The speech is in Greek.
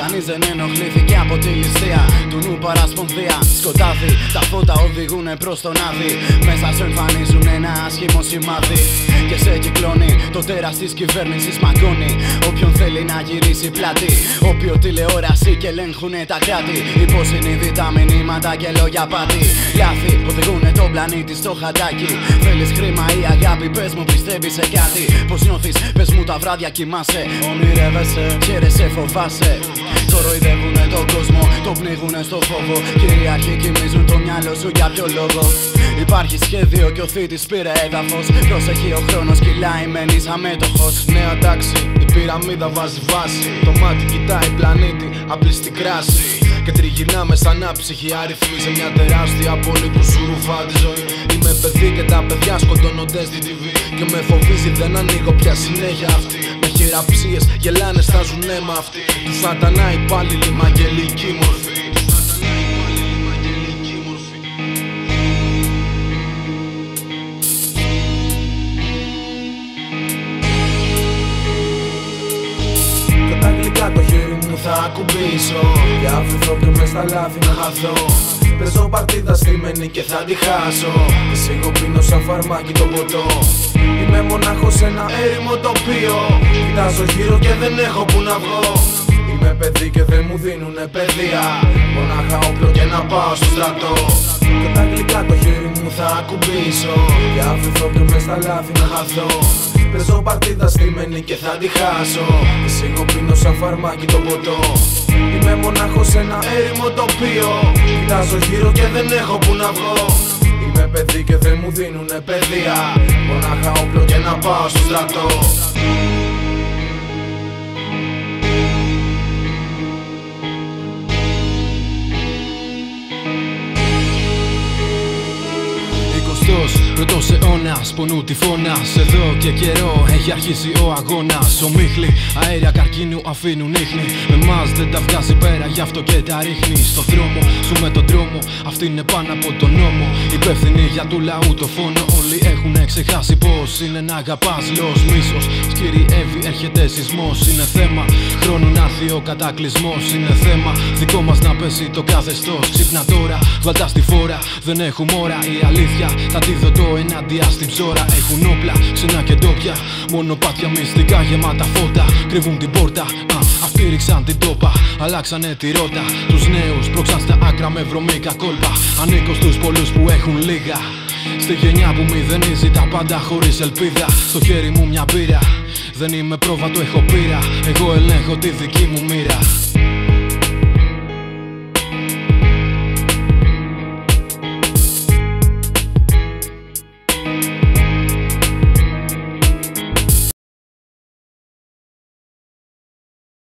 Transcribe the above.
Κανείς δεν ενοχλήθηκε από τη ληστεία του νου παρασπονδία. Σκοτάδι, τα φώτα οδηγούν προς τον άδει. Μέσα σου εμφανίζουν ένα άσχημο σημάδι. Και σε κυκλώνει το τέρας της κυβέρνησης μαγκώνει. Όποιον θέλει να γυρίσει πλάτη. Όποιο τηλεόραση και ελέγχουνε τα κράτη. Υποσυνείδητα μηνύματα και λόγια πάτη. Λάθη οδηγούν τον πλανήτη στο χαντάκι. Θέλεις χρήμα ή αγάπη, πες μου πιστεύεις σε κάτι. Πώς νιώθεις, πες μου τα βράδια κοιμάσαι. Ονειρεύεσαι, χαίρεσαι, φοβάσαι. Κοροϊδεύουνε τον κόσμο, το πνίγουνε στο φόβο. Κυριαρχοί κοιμίζουν το μυαλό σου για ποιο λόγο. Υπάρχει σχέδιο και ο θήτης πήρε έδαφος. Προσεχεί ο χρόνος, κυλάει, μένει αμέτωχος. Νέα τάξη, η πυραμίδα βάζει βάση. Το μάτι κοιτάει πλανήτη, απλή στην κράση. Και τριγυρνάμε σαν άψυχοι αριθμοί σε μια τεράστια πόλη που σου ρουφά τη ζωή. Είμαι παιδί και τα παιδιά σκοτώνονται στη TV. Και με φοβίζει, δεν ανοίγω πια συνέχεια αυτή. Με χειραψίε γελάνε, στάζουν αίμα αυτοί. Του σατανά υπάλληλοι, μαγγελική μορφή. Και τα γλυκά το χέρι μου θα ακουμπήσω. Για αφηθώ και μες στα λάθη να χαθώ. Παίζω παρτίδα στημένη και θα τη χάσω. Και σίγω πίνω σαν φαρμάκι το ποτό. Είμαι μονάχος σε ένα έρημο τοπίο Κοιτάζω γύρω και δεν έχω που να βγω. Είμαι παιδί και δεν μου δίνουνε παιδεία. Μονάχα όπλο και να πάω στο στρατό. Και τα γλυκά το χέρι μου θα ακουμπήσω. Για αφηθώ και μες στα λάθη να χαθώ. Παίζω παρτίδα στημένη και θα τη χάσω. Και σίγω πίνω σαν φαρμάκι το ποτό. Είμαι μονάχος σε ένα έρημο τοπίο. Κοιτάζω γύρω και δεν έχω που να βγω. Είμαι παιδί και δεν μου δίνουνε παιδεία. Μονάχα όπλο και να πάω στο στρατό Πρώτο αιώνας, πονού τυφώνα. Εδώ και καιρό έχει αρχίσει ο αγώνας. Ομίχλοι, αέρια καρκίνου αφήνουν ίχνη. Με εμά δεν τα βγάζει πέρα, γι' αυτό και τα ρίχνει. Στο δρόμο, σου με τον δρόμο. Αυτή είναι πάνω από τον νόμο. Υπεύθυνοι για του λαού το φόνο. Όλοι έχουν ξεχάσει πώς είναι να αγαπάς. Λό μίσος, σκυριεύει, έρχεται σεισμός. Είναι θέμα χρόνου να έρθει ο κατακλυσμός. Είναι θέμα δικό μας να πέσει το καθεστώς. Ξύπνα τώρα, βαλτά στη φόρα. Δεν έχουμε ώρα η αλήθεια. Τα το ενάντια στην ψώρα. Έχουν όπλα, ξενά και ντόπια Μονοπάτια μυστικά γεμάτα φώτα. Κρύβουν την πόρτα, α, αυτοί ρίξαν την τόπα. Αλλάξανε τη ρότα. Τους νέους πρόξαν στα άκρα με βρωμίκα κόλπα. Ανήκω στους πολλούς που έχουν λίγα. Στη γενιά που μηδενίζει τα πάντα χωρίς ελπίδα. Στο χέρι μου μια πύρα. Δεν είμαι πρόβατο, έχω πείρα. Εγώ ελέγχω τη δική μου μοίρα